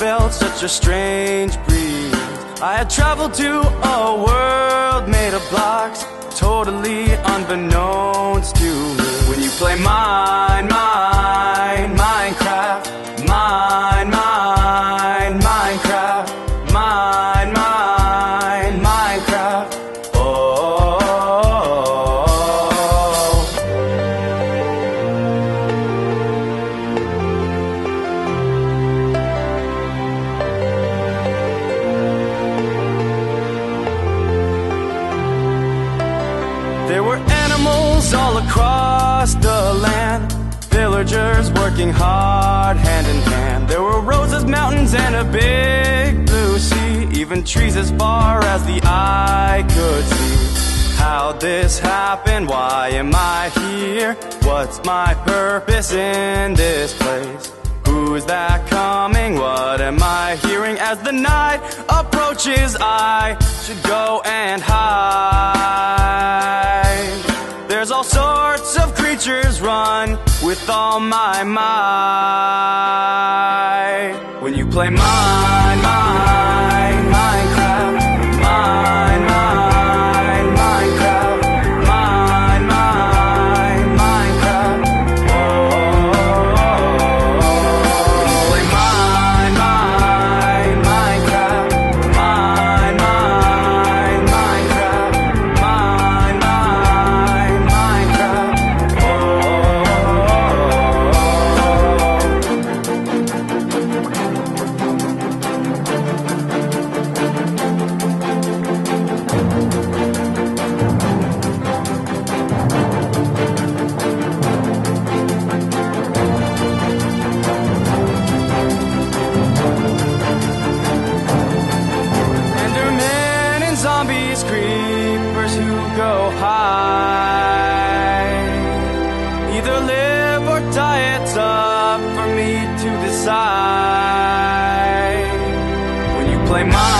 felt such a strange breeze. I had traveled to a world made of blocks, totally unbeknownst to me. When you play mine, mine, animals all across the land, villagers working hard hand in hand. There were roses, mountains, and a big blue sea, even trees as far as the eye could see. How'd this happened? Why am I here? What's my purpose in this place? Who's that coming? What am I hearing as the night approaches? I should go and hide. Creatures run with all my might. When you play mine, mine, go high. Either live or die, it's up for me to decide. When you play mine.